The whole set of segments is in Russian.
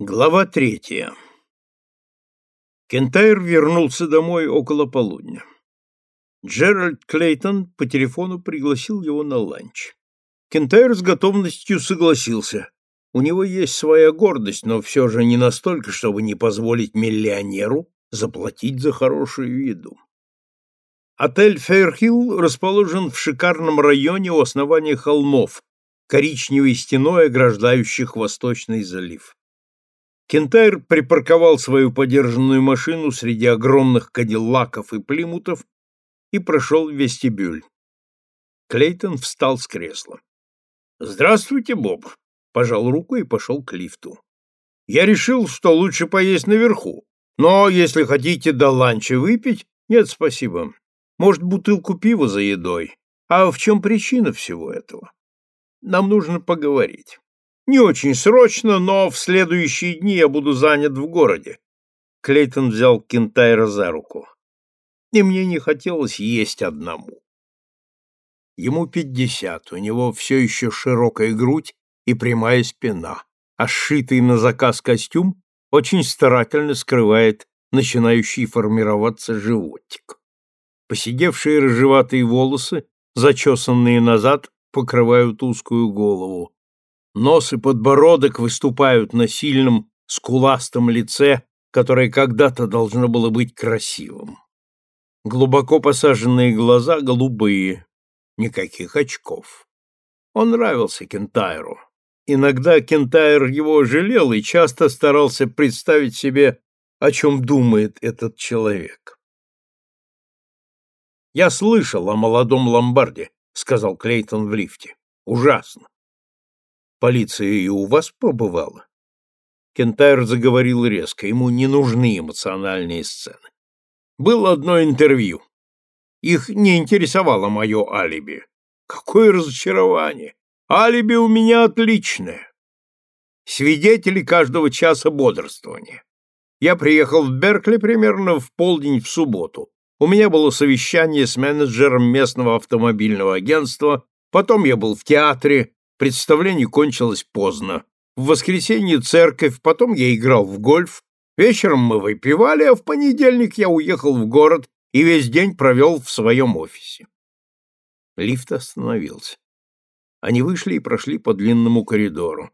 Глава третья. Кентайр вернулся домой около полудня. Джеральд Клейтон по телефону пригласил его на ланч. Кентайр с готовностью согласился. У него есть своя гордость, но все же не настолько, чтобы не позволить миллионеру заплатить за хорошую еду. Отель Фейрхилл расположен в шикарном районе у основания холмов, коричневой стеной ограждающих Восточный залив. Кентайр припарковал свою подержанную машину среди огромных кадиллаков и плимутов и прошел в вестибюль. Клейтон встал с кресла. «Здравствуйте, Боб!» — пожал руку и пошел к лифту. «Я решил, что лучше поесть наверху, но если хотите до ланча выпить, нет, спасибо. Может, бутылку пива за едой. А в чем причина всего этого? Нам нужно поговорить». Не очень срочно, но в следующие дни я буду занят в городе. Клейтон взял Кентайра за руку. И мне не хотелось есть одному. Ему пятьдесят, у него все еще широкая грудь и прямая спина, а сшитый на заказ костюм очень старательно скрывает начинающий формироваться животик. Посидевшие рыжеватые волосы, зачесанные назад, покрывают узкую голову, Нос и подбородок выступают на сильном, скуластом лице, которое когда-то должно было быть красивым. Глубоко посаженные глаза голубые, никаких очков. Он нравился Кентайру. Иногда Кентайр его жалел и часто старался представить себе, о чем думает этот человек. «Я слышал о молодом ломбарде», — сказал Клейтон в лифте. «Ужасно. Полиция и у вас побывала? Кентайр заговорил резко, ему не нужны эмоциональные сцены. Было одно интервью. Их не интересовало мое алиби. Какое разочарование! Алиби у меня отличное. Свидетели каждого часа бодрствования. Я приехал в Беркли примерно в полдень в субботу. У меня было совещание с менеджером местного автомобильного агентства, потом я был в театре, Представление кончилось поздно. В воскресенье церковь, потом я играл в гольф. Вечером мы выпивали, а в понедельник я уехал в город и весь день провел в своем офисе. Лифт остановился. Они вышли и прошли по длинному коридору.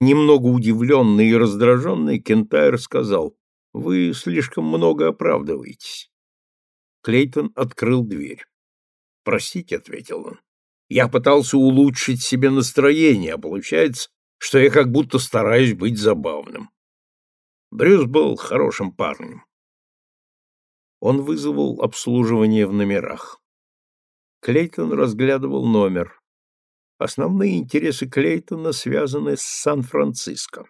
Немного удивленный и раздраженный, Кентайр сказал, «Вы слишком много оправдываетесь». Клейтон открыл дверь. «Простите», — ответил он. Я пытался улучшить себе настроение, а получается, что я как будто стараюсь быть забавным. Брюс был хорошим парнем. Он вызвал обслуживание в номерах. Клейтон разглядывал номер. Основные интересы Клейтона связаны с Сан-Франциско.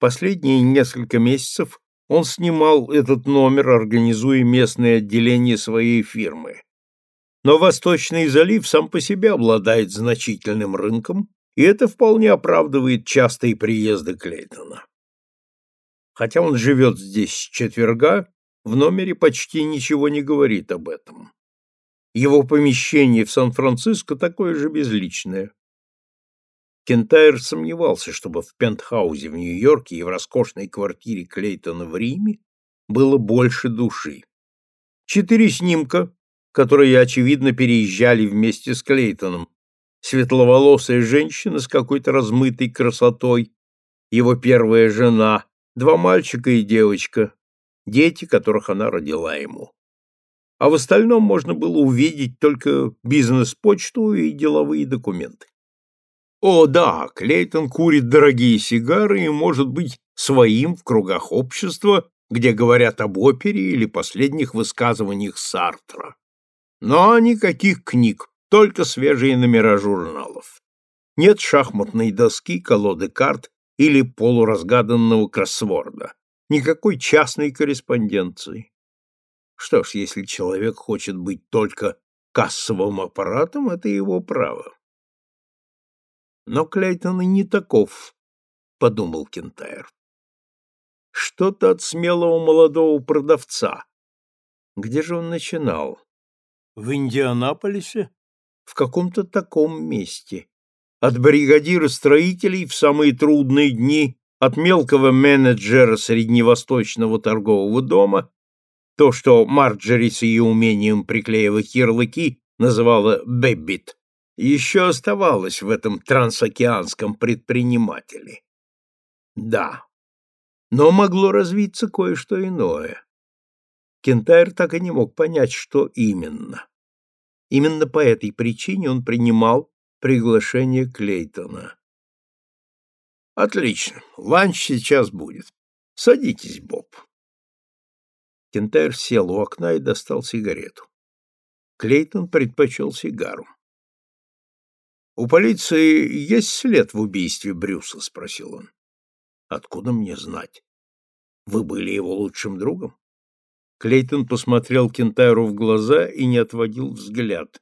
Последние несколько месяцев он снимал этот номер, организуя местное отделение своей фирмы но Восточный залив сам по себе обладает значительным рынком, и это вполне оправдывает частые приезды Клейтона. Хотя он живет здесь с четверга, в номере почти ничего не говорит об этом. Его помещение в Сан-Франциско такое же безличное. Кентайр сомневался, чтобы в пентхаузе в Нью-Йорке и в роскошной квартире Клейтона в Риме было больше души. Четыре снимка, которые, очевидно, переезжали вместе с Клейтоном. Светловолосая женщина с какой-то размытой красотой, его первая жена, два мальчика и девочка, дети, которых она родила ему. А в остальном можно было увидеть только бизнес-почту и деловые документы. О, да, Клейтон курит дорогие сигары и, может быть, своим в кругах общества, где говорят об опере или последних высказываниях Сартра. Но никаких книг, только свежие номера журналов. Нет шахматной доски, колоды карт или полуразгаданного кроссворда. Никакой частной корреспонденции. Что ж, если человек хочет быть только кассовым аппаратом, это его право. Но Клейтон и не таков, — подумал Кентайр. Что-то от смелого молодого продавца. Где же он начинал? В Индианаполисе? В каком-то таком месте. От бригадира строителей в самые трудные дни от мелкого менеджера средневосточного торгового дома, то, что Марджери с ее умением приклеивать ярлыки называла «бэббит», еще оставалось в этом трансокеанском предпринимателе. Да, но могло развиться кое-что иное. Кентайр так и не мог понять, что именно. Именно по этой причине он принимал приглашение Клейтона. Отлично, ланч сейчас будет. Садитесь, Боб. Кентайр сел у окна и достал сигарету. Клейтон предпочел сигару. «У полиции есть след в убийстве Брюса?» — спросил он. «Откуда мне знать? Вы были его лучшим другом?» Клейтон посмотрел Кентайру в глаза и не отводил взгляд.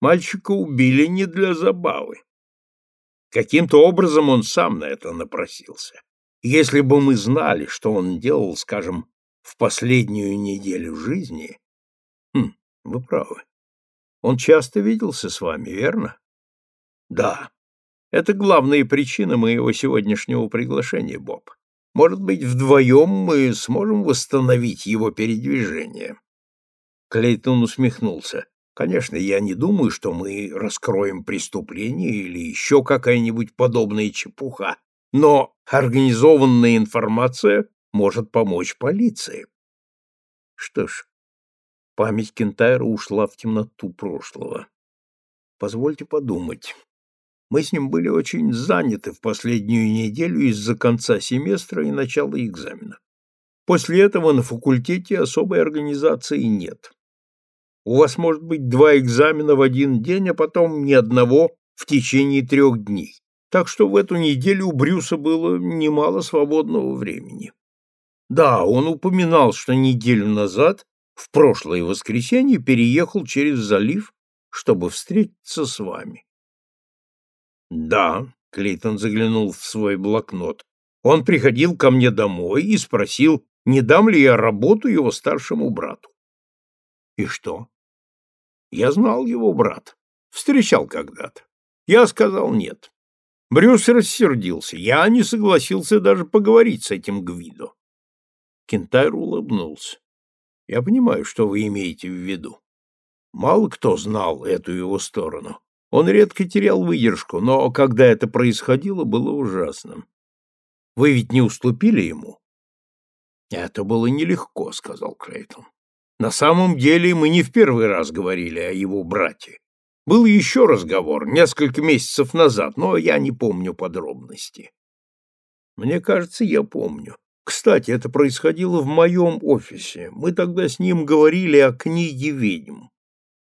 «Мальчика убили не для забавы. Каким-то образом он сам на это напросился. Если бы мы знали, что он делал, скажем, в последнюю неделю жизни... Хм, вы правы. Он часто виделся с вами, верно? Да. Это главная причина моего сегодняшнего приглашения, Боб. Может быть, вдвоем мы сможем восстановить его передвижение. Клейтон усмехнулся. Конечно, я не думаю, что мы раскроем преступление или еще какая-нибудь подобная чепуха, но организованная информация может помочь полиции. Что ж, Память Кентайра ушла в темноту прошлого. Позвольте подумать. Мы с ним были очень заняты в последнюю неделю из-за конца семестра и начала экзамена. После этого на факультете особой организации нет. У вас может быть два экзамена в один день, а потом ни одного в течение трех дней. Так что в эту неделю у Брюса было немало свободного времени. Да, он упоминал, что неделю назад в прошлое воскресенье переехал через залив, чтобы встретиться с вами. Да, Клейтон заглянул в свой блокнот. Он приходил ко мне домой и спросил, не дам ли я работу его старшему брату. И что? Я знал его брат, встречал когда-то. Я сказал нет. Брюс рассердился. Я не согласился даже поговорить с этим Гвидо. Кентайр улыбнулся. Я понимаю, что вы имеете в виду. Мало кто знал эту его сторону. Он редко терял выдержку, но когда это происходило, было ужасным. Вы ведь не уступили ему? Это было нелегко, сказал Клейтон. На самом деле мы не в первый раз говорили о его брате. Был еще разговор несколько месяцев назад, но я не помню подробности. Мне кажется, я помню. Кстати, это происходило в моем офисе. Мы тогда с ним говорили о книге ведьм.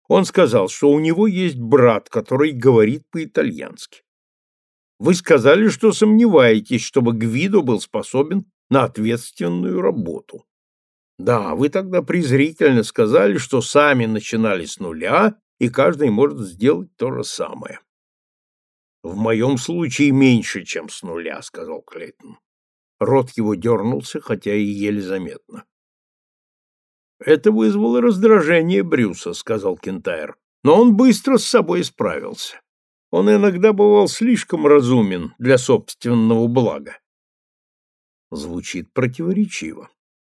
Он сказал, что у него есть брат, который говорит по-итальянски. Вы сказали, что сомневаетесь, чтобы Гвидо был способен на ответственную работу. Да, вы тогда презрительно сказали, что сами начинали с нуля, и каждый может сделать то же самое. В моем случае меньше, чем с нуля, сказал Клейтон. Рот его дернулся, хотя и еле заметно. «Это вызвало раздражение Брюса», — сказал Кентайр. «Но он быстро с собой справился. Он иногда бывал слишком разумен для собственного блага». Звучит противоречиво.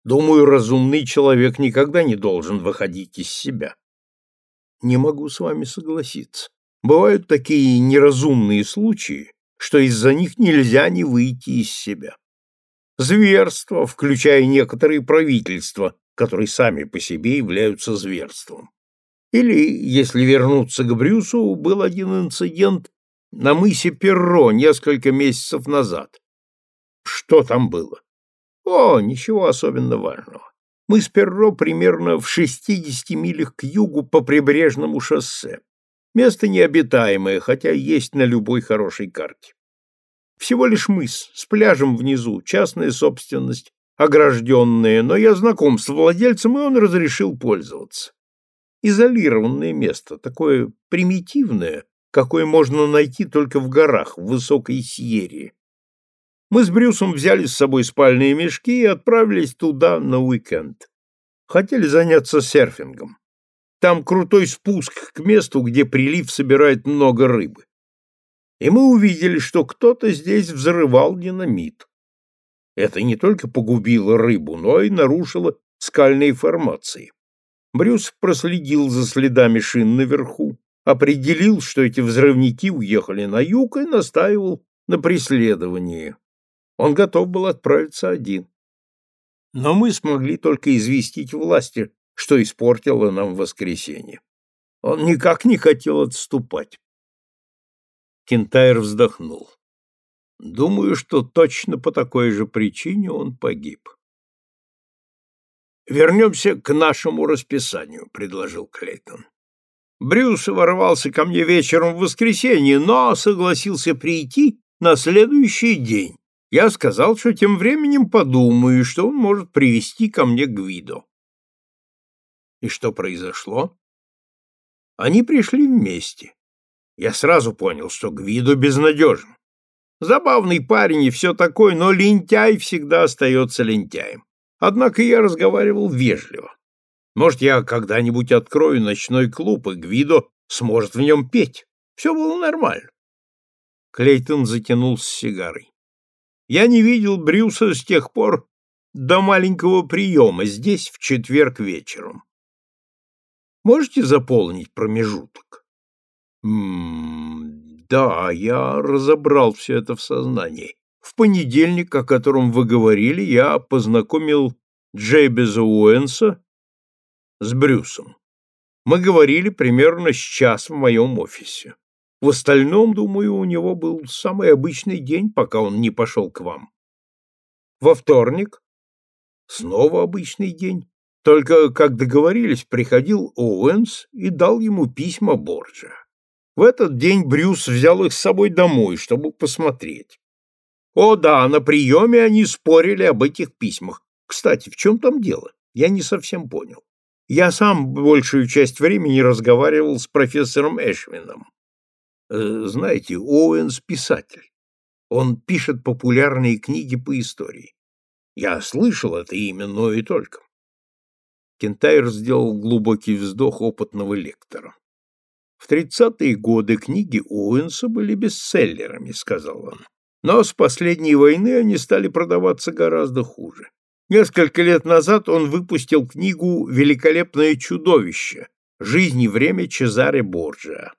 Думаю, разумный человек никогда не должен выходить из себя. Не могу с вами согласиться. Бывают такие неразумные случаи, что из-за них нельзя не выйти из себя зверство, включая некоторые правительства, которые сами по себе являются зверством. Или, если вернуться к Брюсу, был один инцидент на мысе Перро несколько месяцев назад. Что там было? О, ничего особенно важного. Мыс Перро примерно в 60 милях к югу по прибрежному шоссе. Место необитаемое, хотя есть на любой хорошей карте. Всего лишь мыс, с пляжем внизу, частная собственность, огражденная, но я знаком с владельцем, и он разрешил пользоваться. Изолированное место, такое примитивное, какое можно найти только в горах, в высокой Сьерре. Мы с Брюсом взяли с собой спальные мешки и отправились туда на уикенд. Хотели заняться серфингом. Там крутой спуск к месту, где прилив собирает много рыбы. и мы увидели, что кто-то здесь взрывал динамит. Это не только погубило рыбу, но и нарушило скальные формации. Брюс проследил за следами шин наверху, определил, что эти взрывники уехали на юг и настаивал на преследовании. Он готов был отправиться один. Но мы смогли только известить власти, что испортило нам воскресенье. Он никак не хотел отступать. Кентайр вздохнул. Думаю, что точно по такой же причине он погиб. Вернемся к нашему расписанию, предложил Клейтон. Брюс ворвался ко мне вечером в воскресенье, но согласился прийти на следующий день. Я сказал, что тем временем подумаю, что он может привести ко мне Гвидо. И что произошло? Они пришли вместе. Я сразу понял, что Гвидо безнадежен. Забавный парень и все такое, но лентяй всегда остается лентяем. Однако я разговаривал вежливо. Может, я когда-нибудь открою ночной клуб, и Гвидо сможет в нем петь. Все было нормально. Клейтон затянул с сигарой. Я не видел Брюса с тех пор до маленького приема здесь в четверг вечером. Можете заполнить промежуток? М -м да, я разобрал все это в сознании. В понедельник, о котором вы говорили, я познакомил Джейбеза Уэнса с Брюсом. Мы говорили примерно с час в моем офисе. В остальном, думаю, у него был самый обычный день, пока он не пошел к вам. Во вторник снова обычный день. Только, как договорились, приходил Оуэнс и дал ему письма Борджа. В этот день Брюс взял их с собой домой, чтобы посмотреть. О да, на приеме они спорили об этих письмах. Кстати, в чем там дело? Я не совсем понял. Я сам большую часть времени разговаривал с профессором Эшвином. Э, знаете, Оуэнс писатель. Он пишет популярные книги по истории. Я слышал это имя, но и только. Кентайр сделал глубокий вздох опытного лектора. В тридцатые годы книги Оуэнса были бестселлерами, сказал он. Но с последней войны они стали продаваться гораздо хуже. Несколько лет назад он выпустил книгу «Великолепное чудовище. Жизнь и время Чезаре Борджиа».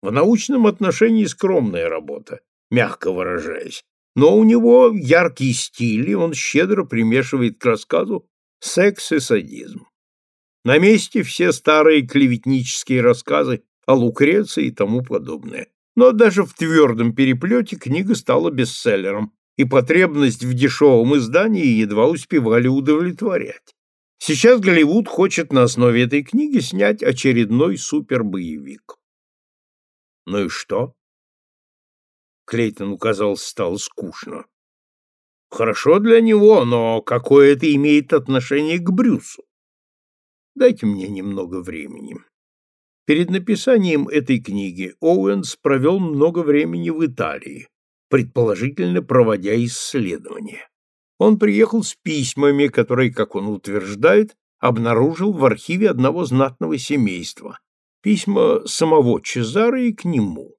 В научном отношении скромная работа, мягко выражаясь, но у него яркий стиль, и он щедро примешивает к рассказу секс и садизм. На месте все старые клеветнические рассказы о Лукреции и тому подобное. Но даже в твердом переплете книга стала бестселлером, и потребность в дешевом издании едва успевали удовлетворять. Сейчас Голливуд хочет на основе этой книги снять очередной супербоевик. Ну и что? Клейтону, казалось, стало скучно. Хорошо для него, но какое это имеет отношение к Брюсу? Дайте мне немного времени. Перед написанием этой книги Оуэнс провел много времени в Италии, предположительно проводя исследования. Он приехал с письмами, которые, как он утверждает, обнаружил в архиве одного знатного семейства, письма самого Чезаро и к нему.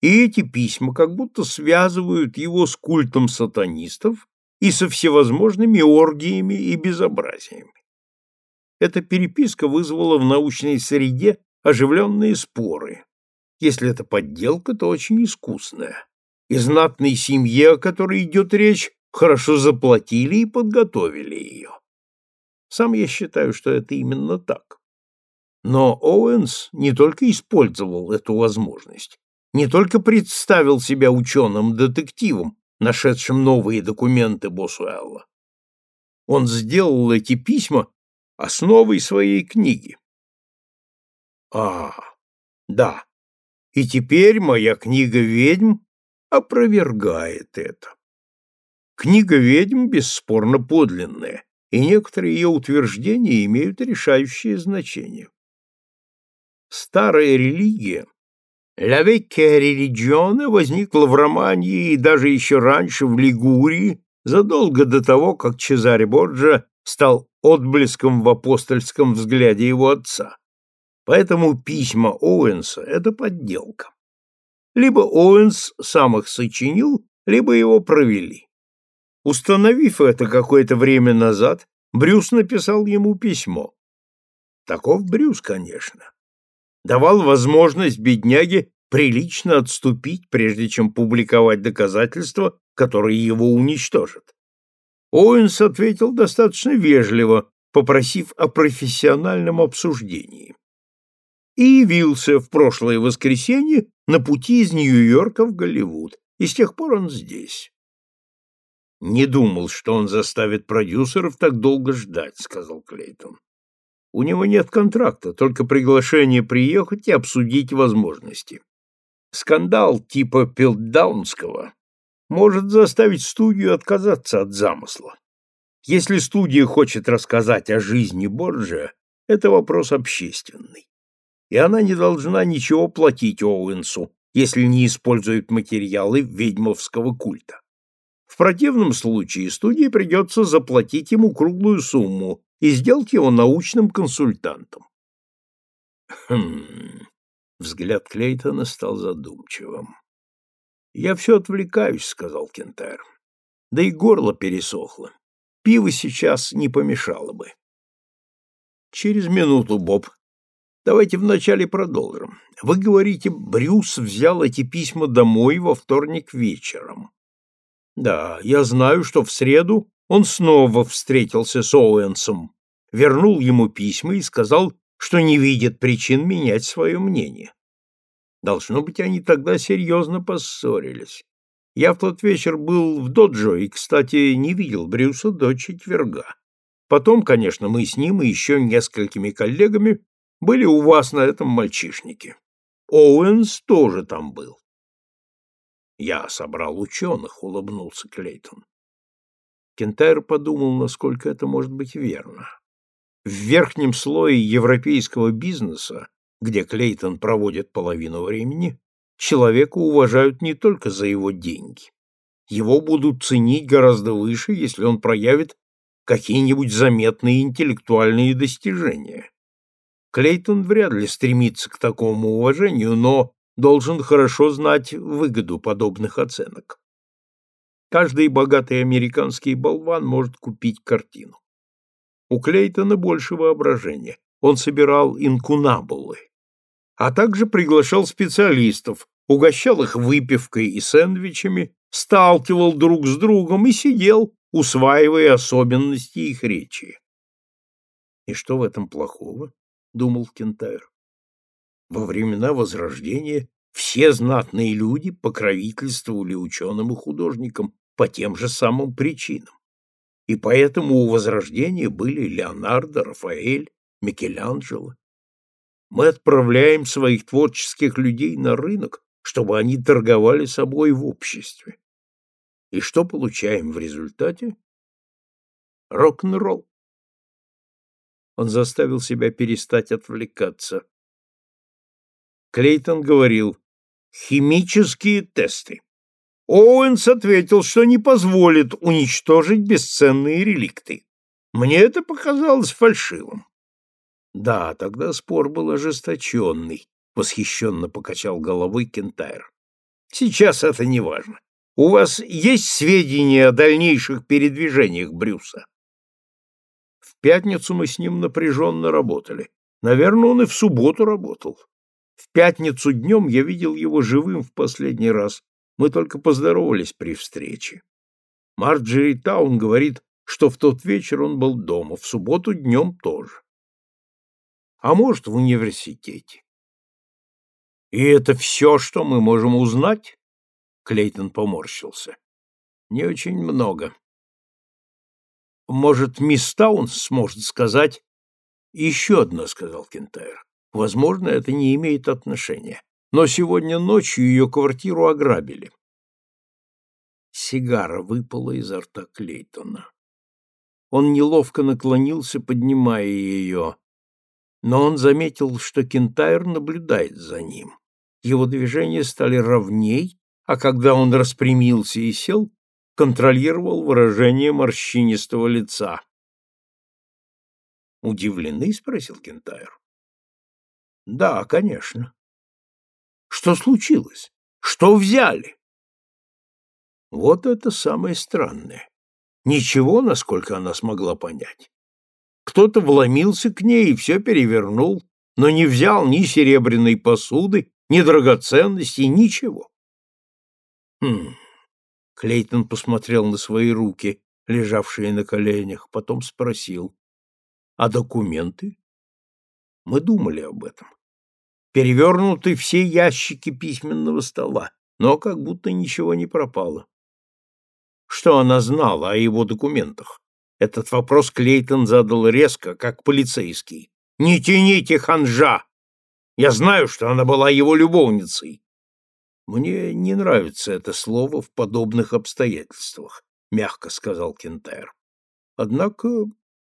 И эти письма как будто связывают его с культом сатанистов и со всевозможными оргиями и безобразиями. Эта переписка вызвала в научной среде оживленные споры. Если это подделка, то очень искусная. И знатной семье, о которой идет речь, хорошо заплатили и подготовили ее. Сам я считаю, что это именно так. Но Оуэнс не только использовал эту возможность, не только представил себя ученым-детективом, нашедшим новые документы Босуэлла. Он сделал эти письма основой своей книги. А, да. И теперь моя книга «Ведьм» опровергает это. Книга «Ведьм» бесспорно подлинная, и некоторые ее утверждения имеют решающее значение. Старая религия, «La vecchia religione» возникла в Романии и даже еще раньше в Лигурии, задолго до того, как Чезаре Борджа стал отблеском в апостольском взгляде его отца. Поэтому письма Оуэнса — это подделка. либо Оуэнс сам их сочинил, либо его провели. Установив это какое-то время назад, Брюс написал ему письмо. Таков Брюс, конечно. Давал возможность бедняге прилично отступить, прежде чем публиковать доказательства, которые его уничтожат. Оуэнс ответил достаточно вежливо, попросив о профессиональном обсуждении. И явился в прошлое воскресенье на пути из Нью-Йорка в Голливуд, и с тех пор он здесь. Не думал, что он заставит продюсеров так долго ждать, сказал Клейтон. У него нет контракта, только приглашение приехать и обсудить возможности. Скандал типа Пилдаунского может заставить студию отказаться от замысла. Если студия хочет рассказать о жизни Борджа, это вопрос общественный. И она не должна ничего платить Оуэнсу, если не использует материалы ведьмовского культа. В противном случае студии придется заплатить ему круглую сумму и сделать его научным консультантом. Хм. Взгляд Клейтона стал задумчивым. Я все отвлекаюсь, сказал Кентер. Да и горло пересохло. Пиво сейчас не помешало бы. Через минуту, Боб. Давайте вначале продолжим. Вы говорите, Брюс взял эти письма домой во вторник вечером. Да, я знаю, что в среду он снова встретился с Оуэнсом, вернул ему письма и сказал, что не видит причин менять свое мнение. Должно быть, они тогда серьезно поссорились. Я в тот вечер был в доджо и, кстати, не видел Брюса до четверга. Потом, конечно, мы с ним и еще несколькими коллегами были у вас на этом мальчишнике. Оуэнс тоже там был. Я собрал ученых, улыбнулся Клейтон. Кентайр подумал, насколько это может быть верно. В верхнем слое европейского бизнеса, где Клейтон проводит половину времени, человека уважают не только за его деньги. Его будут ценить гораздо выше, если он проявит какие-нибудь заметные интеллектуальные достижения. Клейтон вряд ли стремится к такому уважению, но должен хорошо знать выгоду подобных оценок. Каждый богатый американский болван может купить картину. У Клейтона больше воображения. Он собирал инкунабулы, а также приглашал специалистов, угощал их выпивкой и сэндвичами, сталкивал друг с другом и сидел, усваивая особенности их речи. И что в этом плохого? думал Кентайр. Во времена Возрождения все знатные люди покровительствовали ученым и художникам по тем же самым причинам. И поэтому у Возрождения были Леонардо, Рафаэль, Микеланджело. Мы отправляем своих творческих людей на рынок, чтобы они торговали собой в обществе. И что получаем в результате? Рок-н-ролл. Он заставил себя перестать отвлекаться. Клейтон говорил «химические тесты». Оуэнс ответил, что не позволит уничтожить бесценные реликты. Мне это показалось фальшивым. Да, тогда спор был ожесточенный, восхищенно покачал головой Кентайр. Сейчас это не важно. У вас есть сведения о дальнейших передвижениях Брюса? В пятницу мы с ним напряженно работали. Наверное, он и в субботу работал. В пятницу днем я видел его живым в последний раз. Мы только поздоровались при встрече. Марджери Таун говорит, что в тот вечер он был дома, в субботу днем тоже. А может, в университете. И это все, что мы можем узнать? Клейтон поморщился. Не очень много. Может, мисс Таунс сможет сказать... Еще одно, сказал Кентайр. Возможно, это не имеет отношения. Но сегодня ночью ее квартиру ограбили. Сигара выпала изо рта Клейтона. Он неловко наклонился, поднимая ее, но он заметил, что Кентайр наблюдает за ним. Его движения стали ровней, а когда он распрямился и сел, контролировал выражение морщинистого лица. «Удивлены?» — спросил Кентайр. Да, конечно. Что случилось? Что взяли? Вот это самое странное. Ничего, насколько она смогла понять. Кто-то вломился к ней и все перевернул, но не взял ни серебряной посуды, ни драгоценностей, ничего. Хм. Клейтон посмотрел на свои руки, лежавшие на коленях, потом спросил: "А документы?" Мы думали об этом. Перевернуты все ящики письменного стола, но как будто ничего не пропало. Что она знала о его документах? Этот вопрос Клейтон задал резко, как полицейский. «Не тяните ханжа! Я знаю, что она была его любовницей!» «Мне не нравится это слово в подобных обстоятельствах», — мягко сказал Кентайр. Однако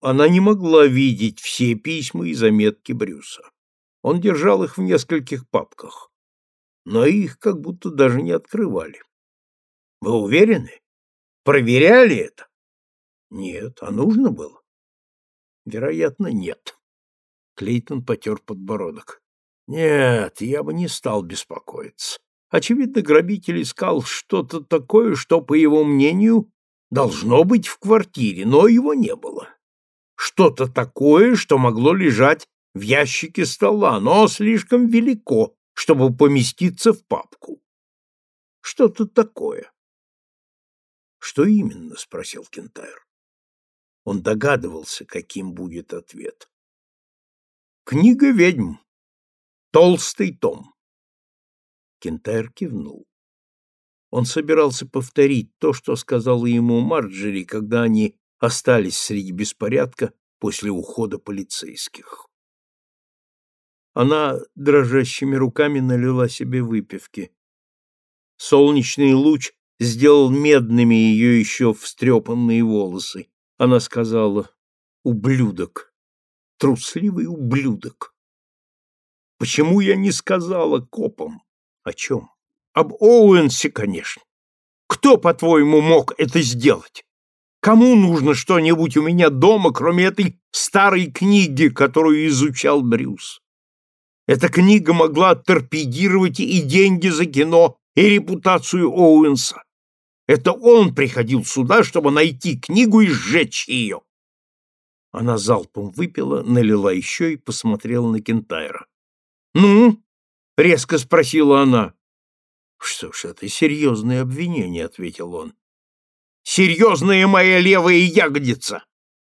она не могла видеть все письма и заметки Брюса. Он держал их в нескольких папках, но их как будто даже не открывали. Вы уверены? Проверяли это? Нет, а нужно было? Вероятно, нет. Клейтон потер подбородок. Нет, я бы не стал беспокоиться. Очевидно, грабитель искал что-то такое, что, по его мнению, должно быть в квартире, но его не было. Что-то такое, что могло лежать в ящике стола, но слишком велико, чтобы поместиться в папку. Что-то такое. Что именно? спросил Кентайр. Он догадывался, каким будет ответ. Книга ведьм. Толстый том. Кентайр кивнул. Он собирался повторить то, что сказала ему Марджери, когда они остались среди беспорядка после ухода полицейских. Она дрожащими руками налила себе выпивки. Солнечный луч сделал медными ее еще встрепанные волосы. Она сказала «Ублюдок! Трусливый ублюдок!» Почему я не сказала копам? О чем? Об Оуэнсе, конечно. Кто, по-твоему, мог это сделать? Кому нужно что-нибудь у меня дома, кроме этой старой книги, которую изучал Брюс? Эта книга могла торпедировать и деньги за кино, и репутацию Оуэнса. Это он приходил сюда, чтобы найти книгу и сжечь ее. Она залпом выпила, налила еще и посмотрела на Кентайра. «Ну?» — резко спросила она. «Что ж, это серьезное обвинение», — ответил он. «Серьезная моя левая ягодица!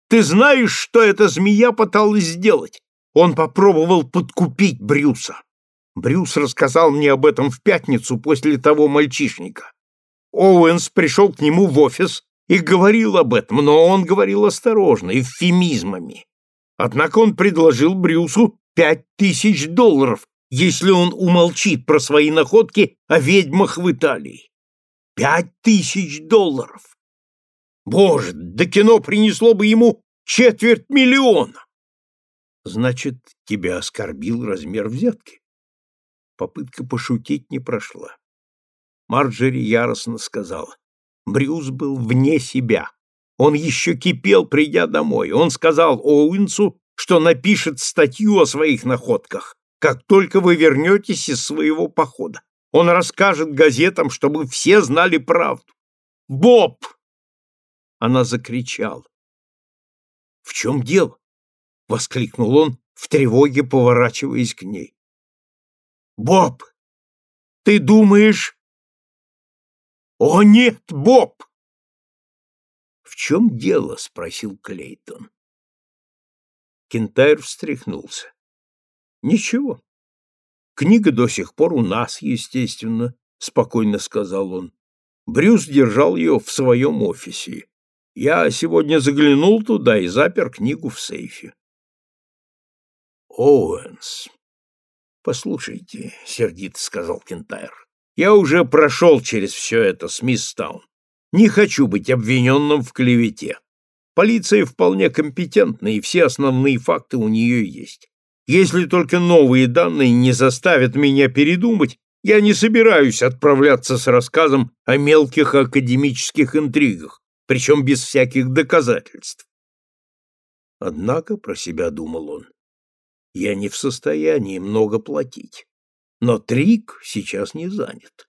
Ты знаешь, что эта змея пыталась сделать? Он попробовал подкупить Брюса. Брюс рассказал мне об этом в пятницу после того мальчишника. Оуэнс пришел к нему в офис и говорил об этом, но он говорил осторожно, эвфемизмами. Однако он предложил Брюсу пять тысяч долларов, если он умолчит про свои находки о ведьмах в Италии. Пять тысяч долларов! Боже, да кино принесло бы ему четверть миллиона! Значит, тебя оскорбил размер взятки? Попытка пошутить не прошла. Марджери яростно сказала. Брюс был вне себя. Он еще кипел, придя домой. Он сказал Оуинсу, что напишет статью о своих находках, как только вы вернетесь из своего похода. Он расскажет газетам, чтобы все знали правду. «Боб!» Она закричала. «В чем дело?» — воскликнул он, в тревоге поворачиваясь к ней. «Боб, ты думаешь, «О, нет, Боб!» «В чем дело?» — спросил Клейтон. Кентайр встряхнулся. «Ничего. Книга до сих пор у нас, естественно», — спокойно сказал он. Брюс держал ее в своем офисе. Я сегодня заглянул туда и запер книгу в сейфе. «Оуэнс, послушайте», — сердито сказал Кентайр, я уже прошел через все это с мисс Таун. Не хочу быть обвиненным в клевете. Полиция вполне компетентна, и все основные факты у нее есть. Если только новые данные не заставят меня передумать, я не собираюсь отправляться с рассказом о мелких академических интригах, причем без всяких доказательств. Однако, про себя думал он, я не в состоянии много платить. Но Трик сейчас не занят.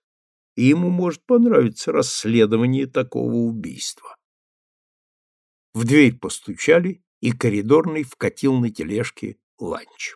и ему может понравиться расследование такого убийства. В дверь постучали, и коридорный вкатил на тележке ланч.